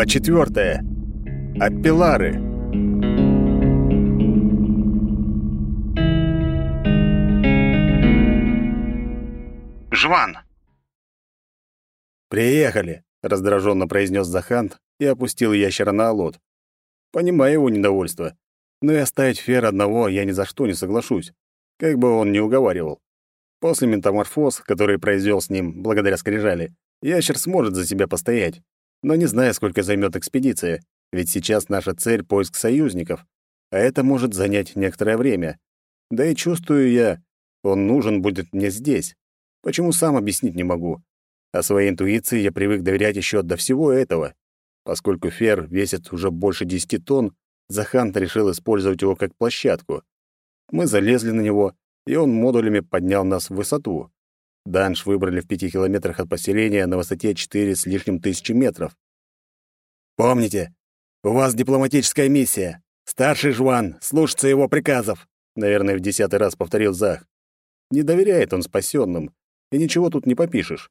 Глава четвертая. Аппелары. Жван. «Приехали», — раздраженно произнес Захант и опустил ящера на олот. Понимаю его недовольство, но и оставить Фера одного я ни за что не соглашусь, как бы он ни уговаривал. После метаморфоз, который произвел с ним благодаря скрижали, ящер сможет за себя постоять, но не знаю, сколько займет экспедиция, ведь сейчас наша цель — поиск союзников, а это может занять некоторое время. Да и чувствую я, он нужен будет мне здесь. Почему сам объяснить не могу? А своей интуиции я привык доверять еще до всего этого. Поскольку Фер весит уже больше десяти тонн, Захант решил использовать его как площадку. Мы залезли на него, и он модулями поднял нас в высоту. Данж выбрали в пяти километрах от поселения на высоте четыре с лишним тысячи метров. «Помните, у вас дипломатическая миссия. Старший Жван, слушаться его приказов», — наверное, в десятый раз повторил Зах. Не доверяет он спасенным, и ничего тут не попишешь.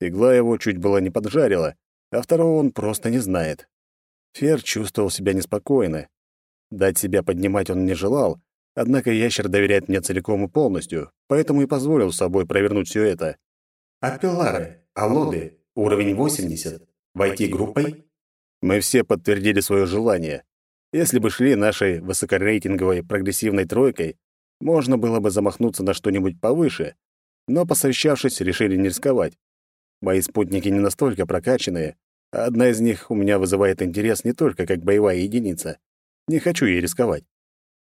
Игла его чуть было не поджарила, а второго он просто не знает. Фер чувствовал себя неспокойно. Дать себя поднимать он не желал, Однако ящер доверяет мне целиком и полностью, поэтому и позволил с собой провернуть все это. Апеллары, Алоды, уровень 80. Войти группой? Мы все подтвердили свое желание. Если бы шли нашей высокорейтинговой прогрессивной тройкой, можно было бы замахнуться на что-нибудь повыше, но, посовещавшись, решили не рисковать. Мои спутники не настолько прокачанные, а одна из них у меня вызывает интерес не только как боевая единица. Не хочу ей рисковать.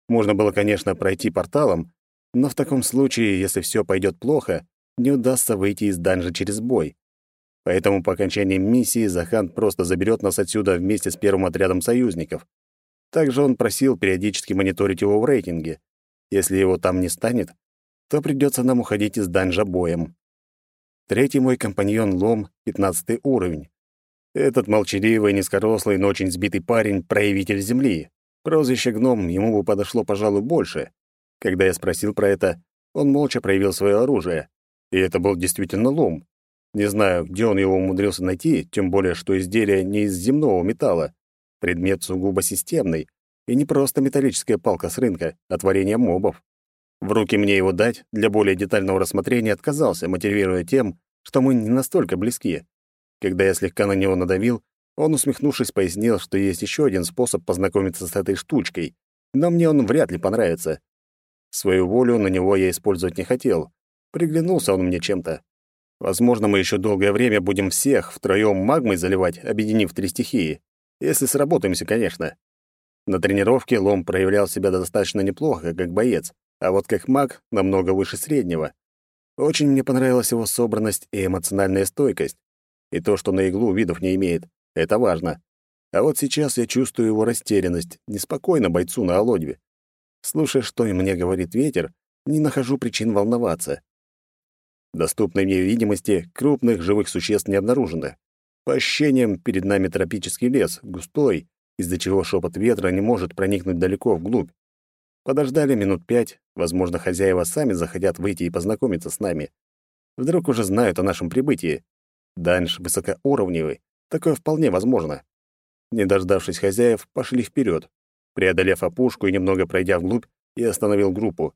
Можно было, конечно, пройти порталом, но в таком случае, если все пойдет плохо, не удастся выйти из данжа через бой. Поэтому по окончании миссии Захан просто заберет нас отсюда вместе с первым отрядом союзников. Также он просил периодически мониторить его в рейтинге. Если его там не станет, то придется нам уходить из данжа боем. Третий мой компаньон Лом, 15 уровень. Этот молчаливый, низкорослый, но очень сбитый парень — проявитель Земли. Прозвище «Гном» ему бы подошло, пожалуй, больше. Когда я спросил про это, он молча проявил свое оружие. И это был действительно лом. Не знаю, где он его умудрился найти, тем более, что изделие не из земного металла. Предмет сугубо системный, и не просто металлическая палка с рынка, а творение мобов. В руки мне его дать для более детального рассмотрения отказался, мотивируя тем, что мы не настолько близки. Когда я слегка на него надавил, он, усмехнувшись, пояснил, что есть еще один способ познакомиться с этой штучкой, но мне он вряд ли понравится. Свою волю на него я использовать не хотел. Приглянулся он мне чем-то. Возможно, мы еще долгое время будем всех втроем магмой заливать, объединив три стихии. Если сработаемся, конечно. На тренировке Лом проявлял себя достаточно неплохо, как боец, а вот как маг намного выше среднего. Очень мне понравилась его собранность и эмоциональная стойкость. И то, что на иглу видов не имеет. Это важно. А вот сейчас я чувствую его растерянность, неспокойно бойцу на Олодьве. Слушая, что мне говорит ветер, не нахожу причин волноваться. Доступной мне видимости крупных живых существ не обнаружено. По ощущениям, перед нами тропический лес, густой, из-за чего шепот ветра не может проникнуть далеко вглубь. Подождали минут пять, возможно, хозяева сами захотят выйти и познакомиться с нами. Вдруг уже знают о нашем прибытии. Данж высокоуровневый, Такое вполне возможно. Не дождавшись хозяев, пошли вперед. Преодолев опушку и немного пройдя вглубь, я остановил группу.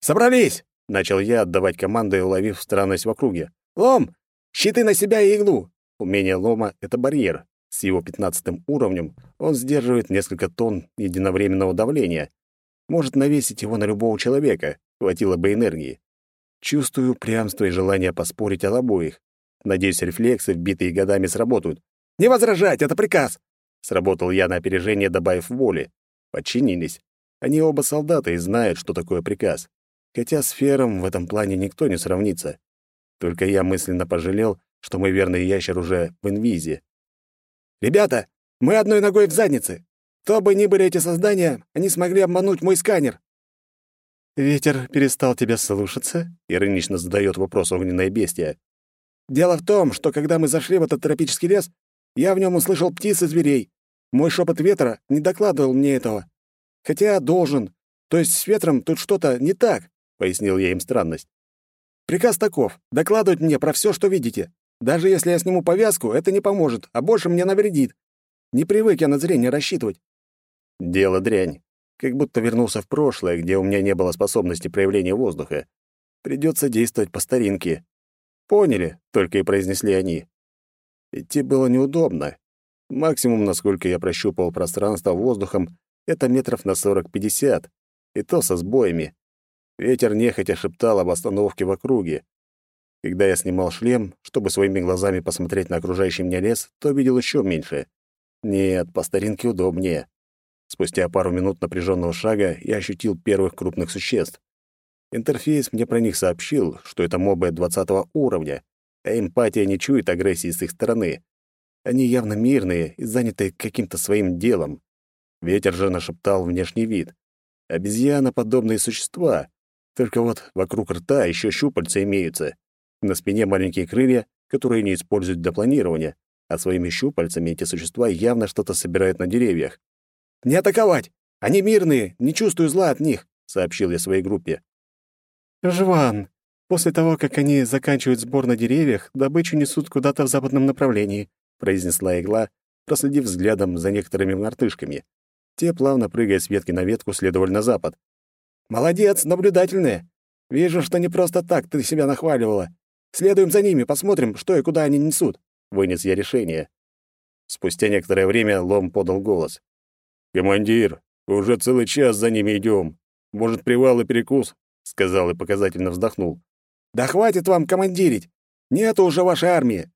«Собрались!» — начал я отдавать команды, уловив странность в округе. «Лом! Щиты на себя и иглу!» Умение лома — это барьер. С его пятнадцатым уровнем он сдерживает несколько тонн единовременного давления. Может навесить его на любого человека, хватило бы энергии. Чувствую упрямство и желание поспорить о обоих. Надеюсь, рефлексы, вбитые годами, сработают. «Не возражать, это приказ!» Сработал я на опережение, добавив воли. Подчинились. Они оба солдаты и знают, что такое приказ. Хотя с Фером в этом плане никто не сравнится. Только я мысленно пожалел, что мой верный ящер уже в инвизе. «Ребята, мы одной ногой в заднице. Кто бы ни были эти создания, они смогли обмануть мой сканер». «Ветер перестал тебя слушаться?» — иронично задает вопрос огненное бестия. Дело в том, что когда мы зашли в этот тропический лес, я в нем услышал птиц и зверей. Мой шепот ветра не докладывал мне этого. Хотя должен. То есть с ветром тут что-то не так, пояснил я им странность. Приказ таков: докладывать мне про все, что видите. Даже если я сниму повязку, это не поможет, а больше мне навредит. Не привык я на зрение рассчитывать. Дело дрянь. Как будто вернулся в прошлое, где у меня не было способности проявления воздуха. Придется действовать по старинке. Поняли, только и произнесли они. Идти было неудобно. Максимум, насколько я прощупал пространство воздухом, это метров на 40-50, и то со сбоями. Ветер нехотя шептал об остановке в округе. Когда я снимал шлем, чтобы своими глазами посмотреть на окружающий меня лес, то видел еще меньше. Нет, по старинке удобнее. Спустя пару минут напряженного шага я ощутил первых крупных существ. Интерфейс мне про них сообщил, что это мобы 20 уровня, а эмпатия не чует агрессии с их стороны. Они явно мирные и заняты каким-то своим делом. Ветер же нашептал внешний вид. Обезьяна-подобные существа, только вот вокруг рта еще щупальца имеются. На спине маленькие крылья, которые не используют для планирования, а своими щупальцами эти существа явно что-то собирают на деревьях. «Не атаковать! Они мирные, не чувствую зла от них», — сообщил я своей группе. «Жван, после того, как они заканчивают сбор на деревьях, добычу несут куда-то в западном направлении», — произнесла игла, проследив взглядом за некоторыми мартышками. Те, плавно прыгая с ветки на ветку, следовали на запад. «Молодец, наблюдательная. Вижу, что не просто так ты себя нахваливала. Следуем за ними, посмотрим, что и куда они несут», — вынес я решение. Спустя некоторое время Лом подал голос. «Командир, уже целый час за ними идем. Может, привал и перекус?» — сказал и показательно вздохнул. «Да хватит вам командирить! Нету уже вашей армии!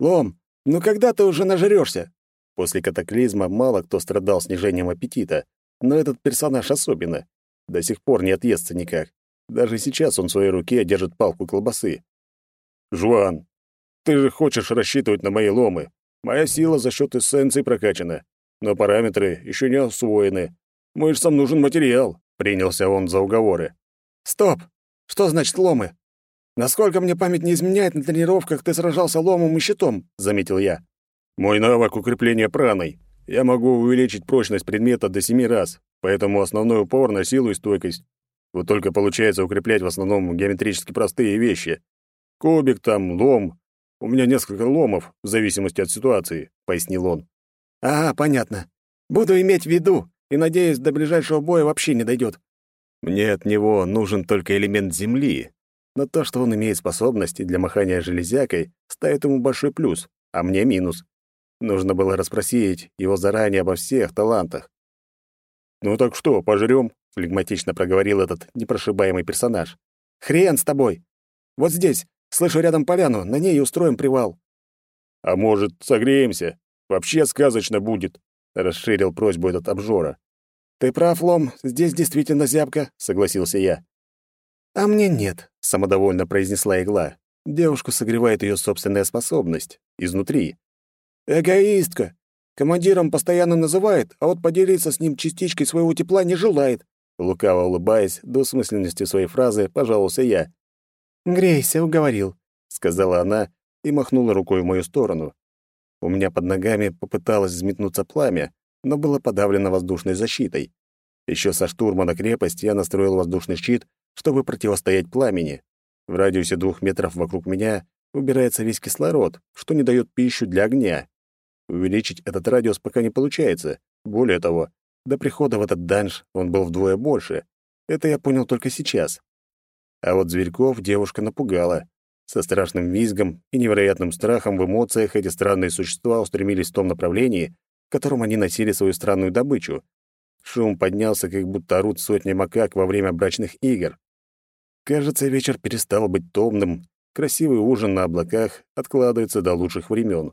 Лом, ну когда ты уже нажрёшься?» После катаклизма мало кто страдал снижением аппетита, но этот персонаж особенно. До сих пор не отъестся никак. Даже сейчас он в своей руке держит палку колбасы. «Жуан, ты же хочешь рассчитывать на мои ломы. Моя сила за счет эссенции прокачана но параметры еще не освоены. Мышцам нужен материал», — принялся он за уговоры. «Стоп! Что значит ломы? Насколько мне память не изменяет, на тренировках ты сражался ломом и щитом», — заметил я. «Мой навык укрепления праной. Я могу увеличить прочность предмета до семи раз, поэтому основной упор на силу и стойкость. Вот только получается укреплять в основном геометрически простые вещи. Кубик там, лом. У меня несколько ломов, в зависимости от ситуации», — пояснил он. «А, понятно. Буду иметь в виду, и, надеюсь, до ближайшего боя вообще не дойдет. Мне от него нужен только элемент земли, но то, что он имеет способности для махания железякой, ставит ему большой плюс, а мне минус. Нужно было расспросить его заранее обо всех талантах. «Ну так что, пожрём?» — флегматично проговорил этот непрошибаемый персонаж. «Хрен с тобой! Вот здесь, слышу рядом поляну, на ней и устроим привал». «А может, согреемся?» Вообще сказочно будет, расширил просьбу этот обжора. Ты прав, Лом, здесь действительно зябко, согласился я. А мне нет, самодовольно произнесла игла. Девушку согревает ее собственная способность изнутри. Эгоистка. Командиром постоянно называет, а вот поделиться с ним частичкой своего тепла не желает. Лукаво улыбаясь, двусмысленностью своей фразы, пожаловался я. «Грейся, уговорил», — сказала она и махнула рукой в мою сторону. У меня под ногами попыталось взметнуться пламя, но было подавлено воздушной защитой. Еще со штурма на крепость я настроил воздушный щит, чтобы противостоять пламени. В радиусе двух метров вокруг меня убирается весь кислород, что не дает пищу для огня. Увеличить этот радиус пока не получается. Более того, до прихода в этот данж он был вдвое больше. Это я понял только сейчас. А вот зверьков девушка напугала. Со страшным визгом и невероятным страхом в эмоциях эти странные существа устремились в том направлении, в котором они носили свою странную добычу. Шум поднялся, как будто орут сотни макак во время брачных игр. Кажется, вечер перестал быть томным, красивый ужин на облаках откладывается до лучших времен.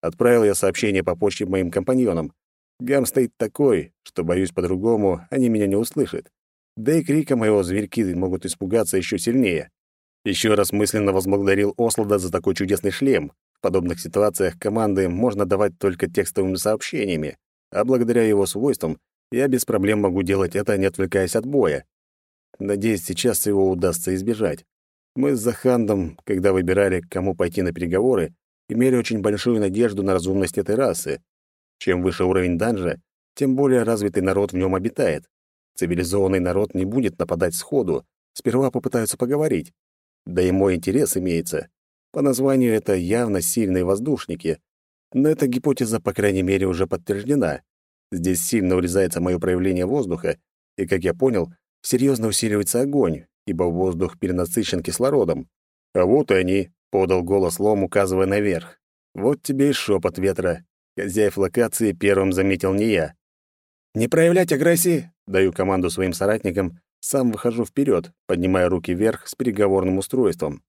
Отправил я сообщение по почте моим компаньонам. Гам стоит такой, что, боюсь, по-другому они меня не услышат. Да и крика моего зверьки могут испугаться еще сильнее. Еще раз мысленно возблагодарил Ослада за такой чудесный шлем. В подобных ситуациях команды можно давать только текстовыми сообщениями, а благодаря его свойствам я без проблем могу делать это, не отвлекаясь от боя. Надеюсь, сейчас его удастся избежать. Мы с Захандом, когда выбирали, к кому пойти на переговоры, имели очень большую надежду на разумность этой расы. Чем выше уровень данжа, тем более развитый народ в нем обитает. Цивилизованный народ не будет нападать сходу, сперва попытаются поговорить. Да и мой интерес имеется. По названию это явно сильные воздушники, Но эта гипотеза, по крайней мере, уже подтверждена. Здесь сильно урезается мое проявление воздуха, и, как я понял, серьезно усиливается огонь, ибо воздух перенасыщен кислородом. А вот и они, — подал голос Лом, указывая наверх. Вот тебе и шепот ветра. Хозяев локации первым заметил не я. «Не проявлять агрессии!» — даю команду своим соратникам, сам выхожу вперед, поднимая руки вверх с переговорным устройством.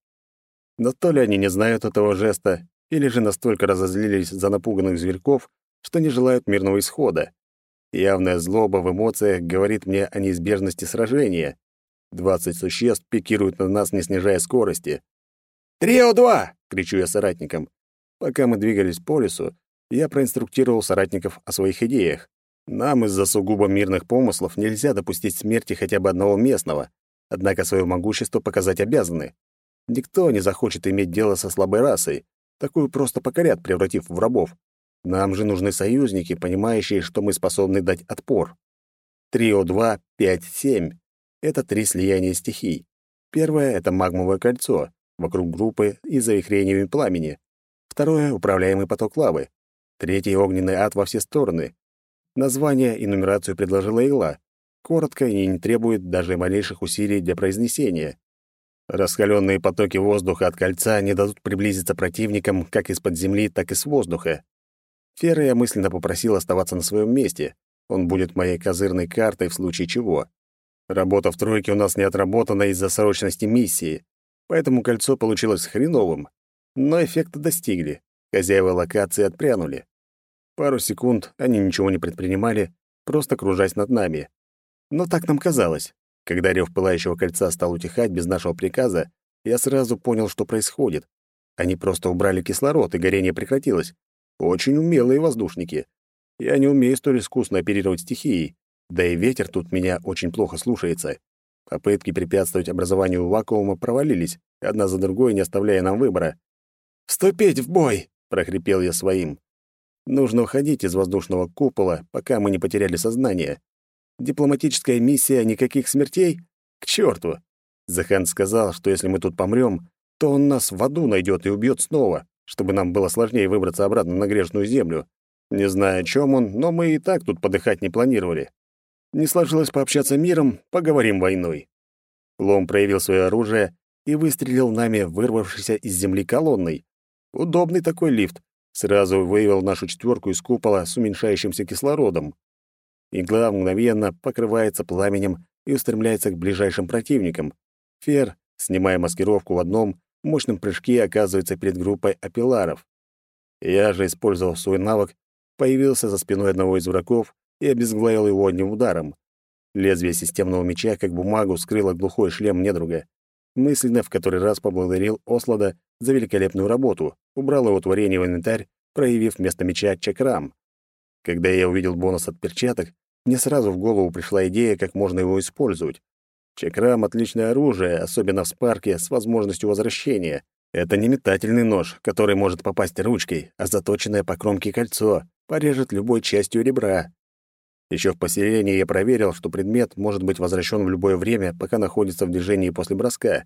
Но то ли они не знают этого жеста, или же настолько разозлились за напуганных зверьков, что не желают мирного исхода. Явная злоба в эмоциях говорит мне о неизбежности сражения. Двадцать существ пикируют на нас, не снижая скорости. «Трио-2!» — кричу я соратникам. Пока мы двигались по лесу, я проинструктировал соратников о своих идеях. Нам из-за сугубо мирных помыслов нельзя допустить смерти хотя бы одного местного, однако свое могущество показать обязаны. Никто не захочет иметь дело со слабой расой, такую просто покорят, превратив в рабов. Нам же нужны союзники, понимающие, что мы способны дать отпор. Трио 2, 5, 7 — это три слияния стихий. Первое — это магмовое кольцо, вокруг группы и завихрениями пламени. Второе — управляемый поток лавы. Третий — огненный ад во все стороны. Название и нумерацию предложила игла. Коротко и не требует даже малейших усилий для произнесения. Раскаленные потоки воздуха от кольца не дадут приблизиться противникам как из-под земли, так и с воздуха. Фера я мысленно попросил оставаться на своем месте. Он будет моей козырной картой в случае чего. Работа в тройке у нас не отработана из-за срочности миссии поэтому кольцо получилось хреновым. Но эффекта достигли. Хозяева локации отпрянули. Пару секунд они ничего не предпринимали, просто кружась над нами. Но так нам казалось. Когда рев пылающего кольца стал утихать без нашего приказа, я сразу понял, что происходит. Они просто убрали кислород, и горение прекратилось. Очень умелые воздушники. Я не умею столь искусно оперировать стихией, да и ветер тут меня очень плохо слушается. Попытки препятствовать образованию вакуума провалились, одна за другой, не оставляя нам выбора. «Вступить в бой!» — прохрипел я своим. «Нужно уходить из воздушного купола, пока мы не потеряли сознание. Дипломатическая миссия никаких смертей? К черту!» Захан сказал, что если мы тут помрем, то он нас в аду найдет и убьет снова, чтобы нам было сложнее выбраться обратно на грешную землю. Не знаю, о чем он, но мы и так тут подыхать не планировали. Не сложилось пообщаться миром, поговорим войной. Лом проявил свое оружие и выстрелил нами вырвавшейся из земли колонной. Удобный такой лифт. Сразу вывел нашу четверку из купола с уменьшающимся кислородом. Игла мгновенно покрывается пламенем и устремляется к ближайшим противникам. Фер, снимая маскировку в одном, мощном прыжке оказывается перед группой апелларов. Я же, использовав свой навык, появился за спиной одного из врагов и обезглавил его одним ударом. Лезвие системного меча, как бумагу, скрыло глухой шлем недруга. Мысленно в который раз поблагодарил Ослада за великолепную работу, убрал его творение в инвентарь, проявив вместо меча чакрам. Когда я увидел бонус от перчаток, мне сразу в голову пришла идея, как можно его использовать. Чакрам — отличное оружие, особенно в спарке, с возможностью возвращения. Это не метательный нож, который может попасть ручкой, а заточенное по кромке кольцо порежет любой частью ребра. Еще в поселении я проверил, что предмет может быть возвращен в любое время, пока находится в движении после броска.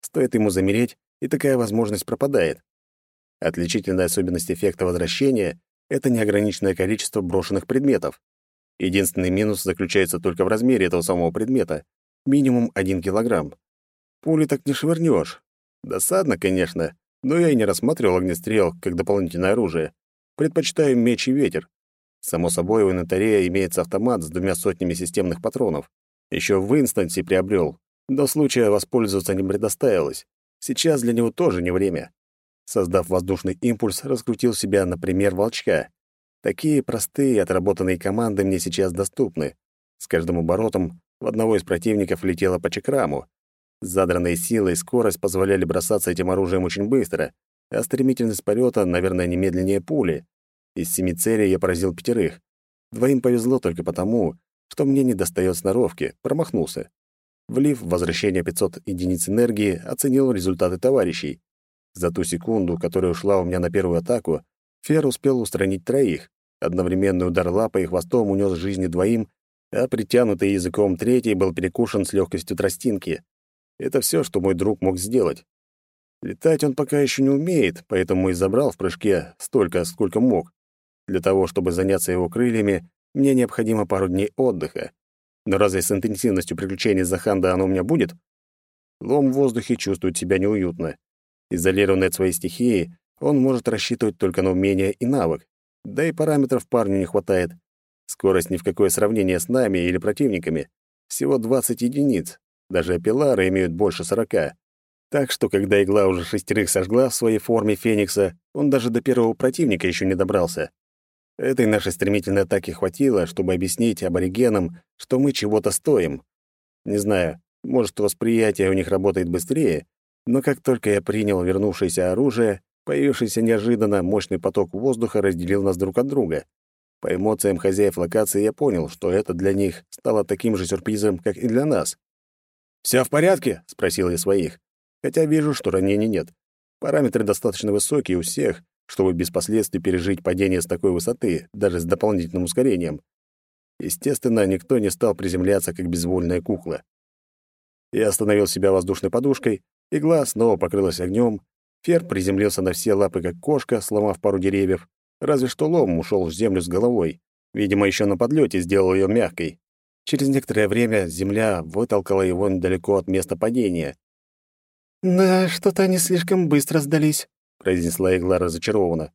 Стоит ему замереть, и такая возможность пропадает. Отличительная особенность эффекта возвращения — это неограниченное количество брошенных предметов. Единственный минус заключается только в размере этого самого предмета — минимум 1 килограмм. Пули так не швырнешь. Досадно, конечно, но я и не рассматривал огнестрел как дополнительное оружие. Предпочитаю меч и ветер. Само собой, у инвентаря имеется автомат с двумя сотнями системных патронов. Еще в инстансе приобрел. До случая воспользоваться не предоставилось. Сейчас для него тоже не время. Создав воздушный импульс, раскрутил себя, например, волчка. Такие простые отработанные команды мне сейчас доступны. С каждым оборотом в одного из противников летело по чекраму. Задранные силы и скорость позволяли бросаться этим оружием очень быстро, а стремительность полета, наверное, немедленнее пули. Из семи целей я поразил пятерых. Двоим повезло только потому, что мне не достает сноровки, промахнулся. Влив в возвращение 500 единиц энергии, оценил результаты товарищей. За ту секунду, которая ушла у меня на первую атаку, Фер успел устранить троих. Одновременный удар лапой и хвостом унес жизни двоим, а притянутый языком третий был перекушен с легкостью тростинки. Это все, что мой друг мог сделать. Летать он пока еще не умеет, поэтому и забрал в прыжке столько, сколько мог. Для того, чтобы заняться его крыльями, мне необходимо пару дней отдыха. Но разве с интенсивностью приключений Заханда оно у меня будет? Лом в воздухе чувствует себя неуютно. Изолированный от своей стихии, он может рассчитывать только на умение и навык. Да и параметров парню не хватает. Скорость ни в какое сравнение с нами или противниками. Всего 20 единиц. Даже апеллары имеют больше 40. Так что, когда игла уже шестерых сожгла в своей форме Феникса, он даже до первого противника еще не добрался. Этой нашей стремительной атаки хватило, чтобы объяснить аборигенам, что мы чего-то стоим. Не знаю, может, восприятие у них работает быстрее, но как только я принял вернувшееся оружие, появившийся неожиданно мощный поток воздуха разделил нас друг от друга. По эмоциям хозяев локации я понял, что это для них стало таким же сюрпризом, как и для нас. «Всё в порядке?» — спросил я своих. Хотя вижу, что ранений нет. Параметры достаточно высокие у всех, чтобы без последствий пережить падение с такой высоты, даже с дополнительным ускорением. Естественно, никто не стал приземляться, как безвольная кукла. Я остановил себя воздушной подушкой, игла снова покрылась огнем, Фер приземлился на все лапы, как кошка, сломав пару деревьев, разве что лом ушел в землю с головой. Видимо, еще на подлете сделал ее мягкой. Через некоторое время земля вытолкала его недалеко от места падения. «Да, что-то они слишком быстро сдались», — произнесла игла разочарованно.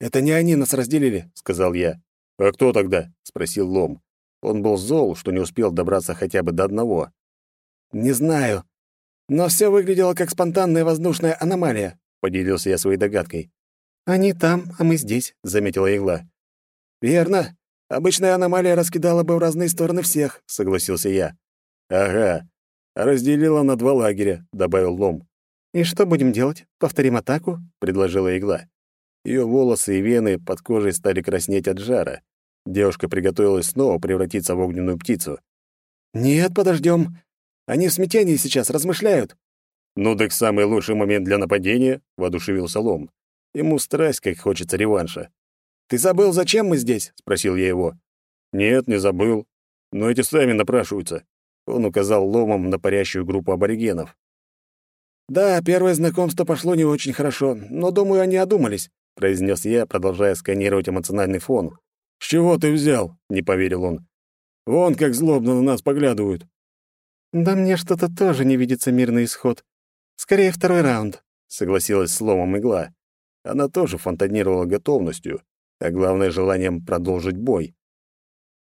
«Это не они нас разделили», — сказал я. «А кто тогда?» — спросил Лом. Он был зол, что не успел добраться хотя бы до одного. «Не знаю. Но все выглядело как спонтанная воздушная аномалия», — поделился я своей догадкой. «Они там, а мы здесь», — заметила игла. «Верно. Обычная аномалия раскидала бы в разные стороны всех», — согласился я. «Ага. Разделила на два лагеря», — добавил Лом. «И что будем делать? Повторим атаку?» — предложила игла. Ее волосы и вены под кожей стали краснеть от жара. Девушка приготовилась снова превратиться в огненную птицу. «Нет, подождем. Они в смятении сейчас размышляют». «Ну так самый лучший момент для нападения», — воодушевился Лом. Ему страсть, как хочется реванша. «Ты забыл, зачем мы здесь?» — спросил я его. «Нет, не забыл. Но эти сами напрашиваются». Он указал ломом на парящую группу аборигенов. «Да, первое знакомство пошло не очень хорошо, но, думаю, они одумались», — произнес я, продолжая сканировать эмоциональный фон. «С чего ты взял?» — не поверил он. «Вон как злобно на нас поглядывают». «Да мне что-то тоже не видится мирный исход. Скорее, второй раунд», — согласилась с ломом игла. Она тоже фонтанировала готовностью, а главное — желанием продолжить бой.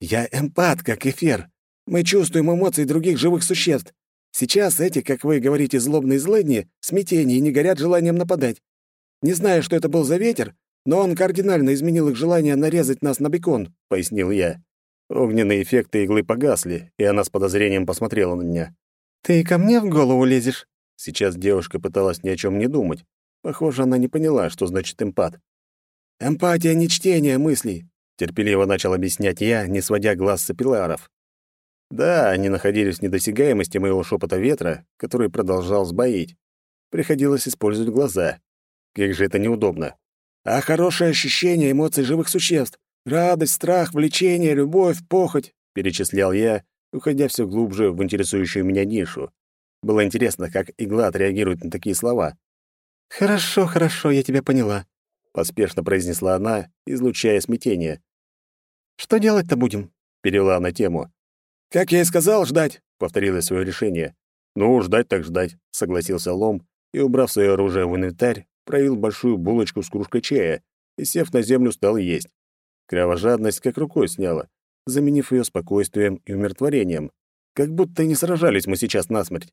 «Я эмпат, как эфир. Мы чувствуем эмоции других живых существ. Сейчас эти, как вы говорите, злобные злыдни, смятение и не горят желанием нападать. Не знаю, что это был за ветер, но он кардинально изменил их желание нарезать нас на бекон», — пояснил я. Огненные эффекты иглы погасли, и она с подозрением посмотрела на меня. «Ты ко мне в голову лезешь?» Сейчас девушка пыталась ни о чем не думать. Похоже, она не поняла, что значит эмпат. «Эмпатия — не чтение мыслей», — терпеливо начал объяснять я, не сводя глаз с апелларов. Да, они находились в недосягаемости моего шепота ветра, который продолжал сбоить. Приходилось использовать глаза. Как же это неудобно. А хорошее ощущение эмоций живых существ. Радость, страх, влечение, любовь, похоть, перечислял я, уходя все глубже в интересующую меня нишу. Было интересно, как игла отреагирует на такие слова. «Хорошо, хорошо, я тебя поняла», — поспешно произнесла она, излучая смятение. «Что делать-то будем?» — перевела на тему. «Как я и сказал, ждать», — повторила свое решение. «Ну, ждать так ждать», — согласился Лом и, убрав свое оружие в инвентарь, проявил большую булочку с кружкой чая и, сев на землю, стал есть. Кровожадность как рукой сняла, заменив ее спокойствием и умиротворением. Как будто не сражались мы сейчас насмерть.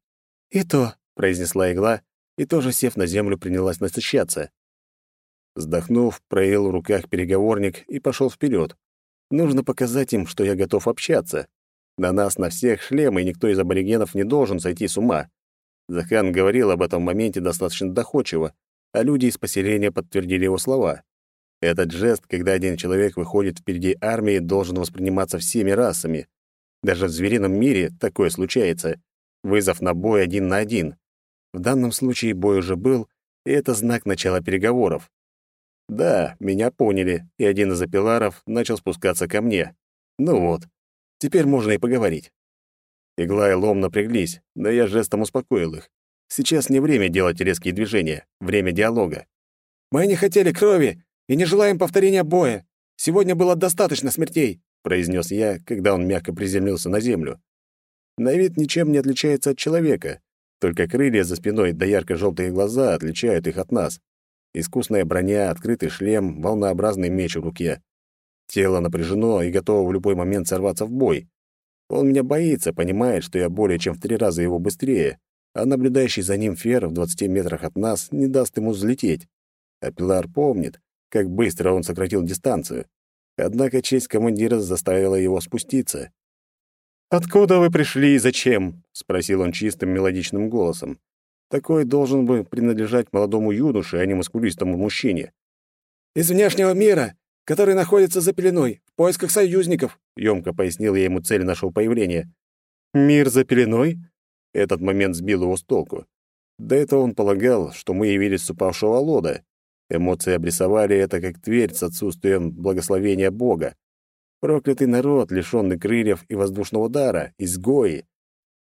«И то», — произнесла игла, и тоже, сев на землю, принялась насыщаться. Вздохнув, проявил в руках переговорник и пошел вперед. Нужно показать им, что я готов общаться. На нас, на всех шлемы, и никто из аборигенов не должен сойти с ума. Захан говорил об этом моменте достаточно доходчиво, а люди из поселения подтвердили его слова. Этот жест, когда один человек выходит впереди армии, должен восприниматься всеми расами. Даже в зверином мире такое случается. Вызов на бой один на один. В данном случае бой уже был, и это знак начала переговоров. Да, меня поняли, и один из апелларов начал спускаться ко мне. Ну вот, теперь можно и поговорить. Игла и лом напряглись, но я жестом успокоил их. Сейчас не время делать резкие движения, время диалога. «Мы не хотели крови и не желаем повторения боя. Сегодня было достаточно смертей», — произнес я, когда он мягко приземлился на землю. На вид ничем не отличается от человека, только крылья за спиной да ярко-желтые глаза отличают их от нас. Искусная броня, открытый шлем, волнообразный меч в руке. Тело напряжено и готово в любой момент сорваться в бой. Он меня боится, понимает, что я более чем в три раза его быстрее, а наблюдающий за ним фер в 20 метрах от нас не даст ему взлететь. А Пилар помнит, как быстро он сократил дистанцию. Однако честь командира заставила его спуститься. «Откуда вы пришли и зачем?» — спросил он чистым мелодичным голосом. Такой должен бы принадлежать молодому юноше, а не мускулистому мужчине. «Из внешнего мира, который находится за пеленой, в поисках союзников», — ёмко пояснил я ему цель нашего появления. «Мир за пеленой?» Этот момент сбил его с толку. До этого он полагал, что мы явились с упавшего лода. Эмоции обрисовали это как тверь с отсутствием благословения Бога. Проклятый народ, лишённый крыльев и воздушного дара, изгои.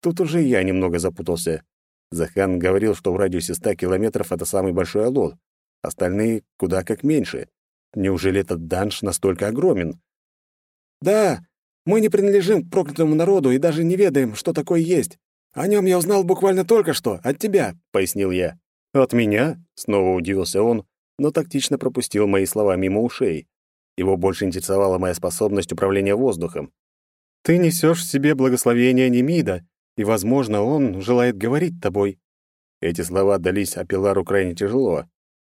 Тут уже я немного запутался. Захан говорил, что в радиусе ста километров это самый большой алот, остальные куда как меньше. Неужели этот данж настолько огромен? «Да, мы не принадлежим к проклятому народу и даже не ведаем, что такое есть. О нем я узнал буквально только что, от тебя», — пояснил я. «От меня?» — снова удивился он, но тактично пропустил мои слова мимо ушей. Его больше интересовала моя способность управления воздухом. «Ты несешь в себе благословение Немида, и, возможно, он желает говорить тобой». Эти слова дались Апеллару крайне тяжело.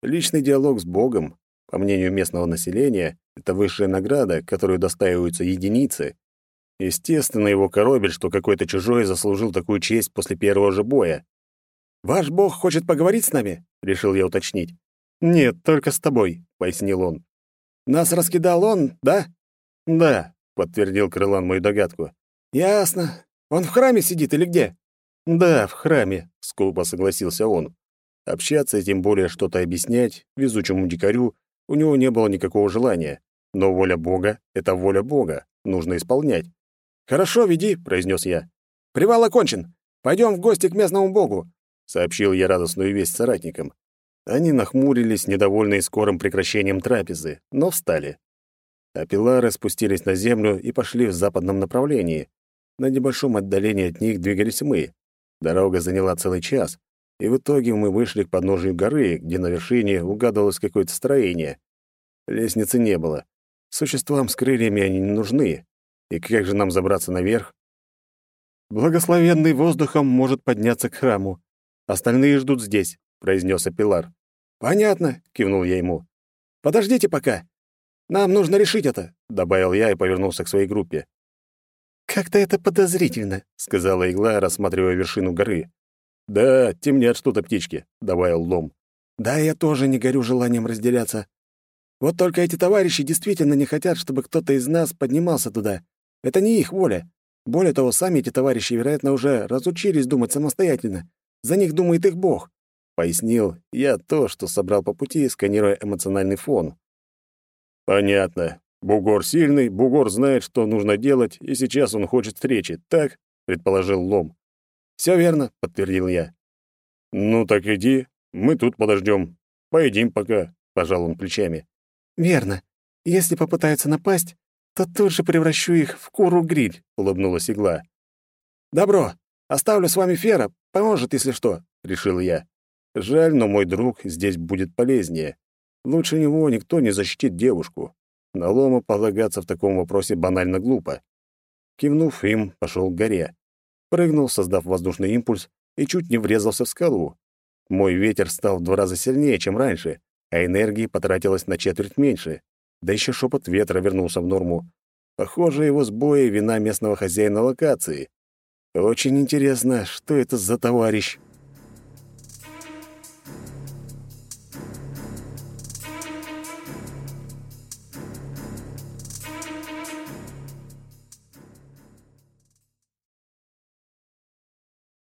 Личный диалог с Богом, по мнению местного населения, это высшая награда, которую достаиваются единицы. Естественно, его коробит, что какой-то чужой заслужил такую честь после первого же боя. «Ваш бог хочет поговорить с нами?» — решил я уточнить. «Нет, только с тобой», — пояснил он. «Нас раскидал он, да?» «Да», — подтвердил Крылан мою догадку. «Ясно. Он в храме сидит или где?» «Да, в храме», — скупо согласился он. Общаться и тем более что-то объяснять везучему дикарю у него не было никакого желания. Но воля Бога — это воля Бога, нужно исполнять. «Хорошо, веди», — произнес я. «Привал окончен. Пойдем в гости к местному богу», — сообщил я радостную весть соратникам. Они нахмурились, недовольные скорым прекращением трапезы, но встали. А пилары спустились на землю и пошли в западном направлении. На небольшом отдалении от них двигались мы. Дорога заняла целый час, и в итоге мы вышли к подножию горы, где на вершине угадывалось какое-то строение. Лестницы не было. Существам с крыльями они не нужны. И как же нам забраться наверх? Благословенный воздухом может подняться к храму. Остальные ждут здесь, произнес Апилар. Понятно, кивнул я ему. Подождите пока. Нам нужно решить это, добавил я и повернулся к своей группе. Как-то это подозрительно, сказала игла, рассматривая вершину горы. Да, темнят что-то птички, добавил Лом. Да, я тоже не горю желанием разделяться. Вот только эти товарищи действительно не хотят, чтобы кто-то из нас поднимался туда. Это не их воля. Более того, сами эти товарищи, вероятно, уже разучились думать самостоятельно. За них думает их Бог. Пояснил я то, что собрал по пути, сканируя эмоциональный фон. Понятно. Бугор сильный, Бугор знает, что нужно делать, и сейчас он хочет встречи, так? предположил Лом. Все верно, подтвердил я. Ну так иди, мы тут подождем. Поедим пока, пожал он плечами. Верно. Если попытаются напасть, то тут же превращу их в куру-гриль», — улыбнулась игла. «Добро. Оставлю с вами Фера. Поможет, если что», — решил я. Жаль, но мой друг здесь будет полезнее. Лучше него никто не защитит девушку. На Лома полагаться в таком вопросе банально глупо. Кивнув им, пошел к горе. Прыгнул, создав воздушный импульс, и чуть не врезался в скалу. Мой ветер стал в два раза сильнее, чем раньше, а энергии потратилось на четверть меньше. Да еще шепот ветра вернулся в норму. Похоже, его сбои — вина местного хозяина локации. Очень интересно, что это за товарищ.